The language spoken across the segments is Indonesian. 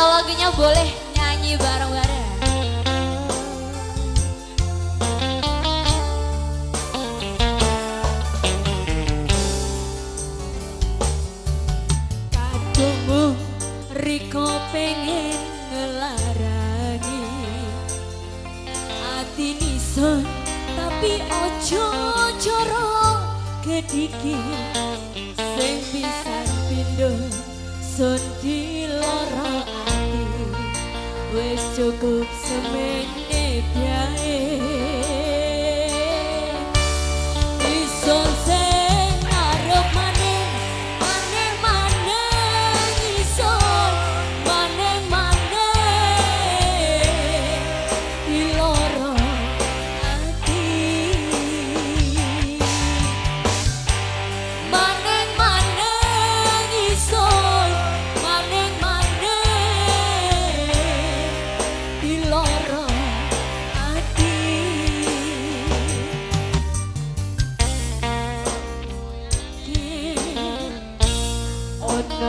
atau lagunya boleh nyanyi bareng-bareng. Kadungmu Riko pengen ngelarangi Hati nison tapi ojo coro kedikit. Sing bisa pindho sun dilorok cho cuộc sống em đẹp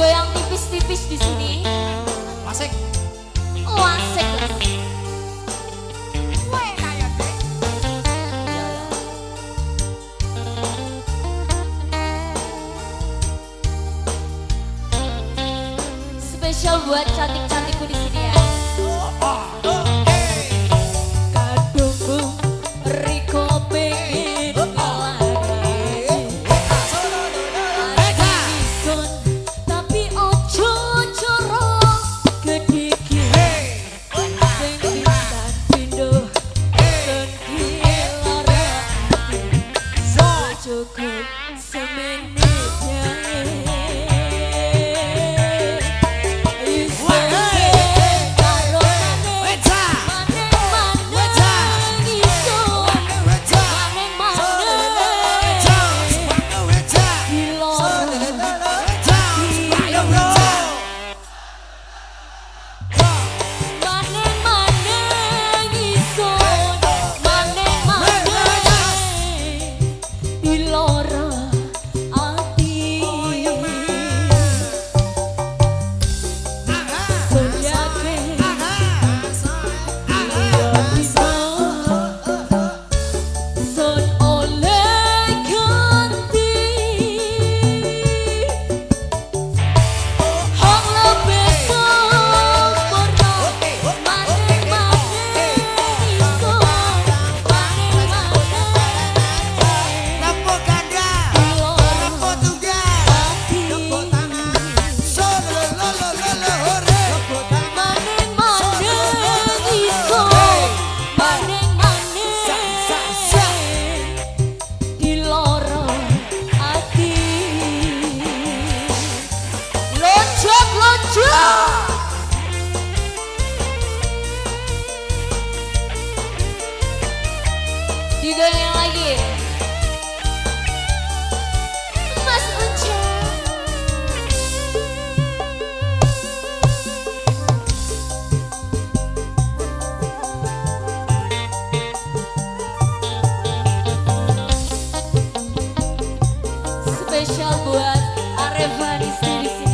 goyang tipis-tipis di sini. Wasik. Oh, Wasik. Spesial buat cantik-cantik spesial buat Areva di sini.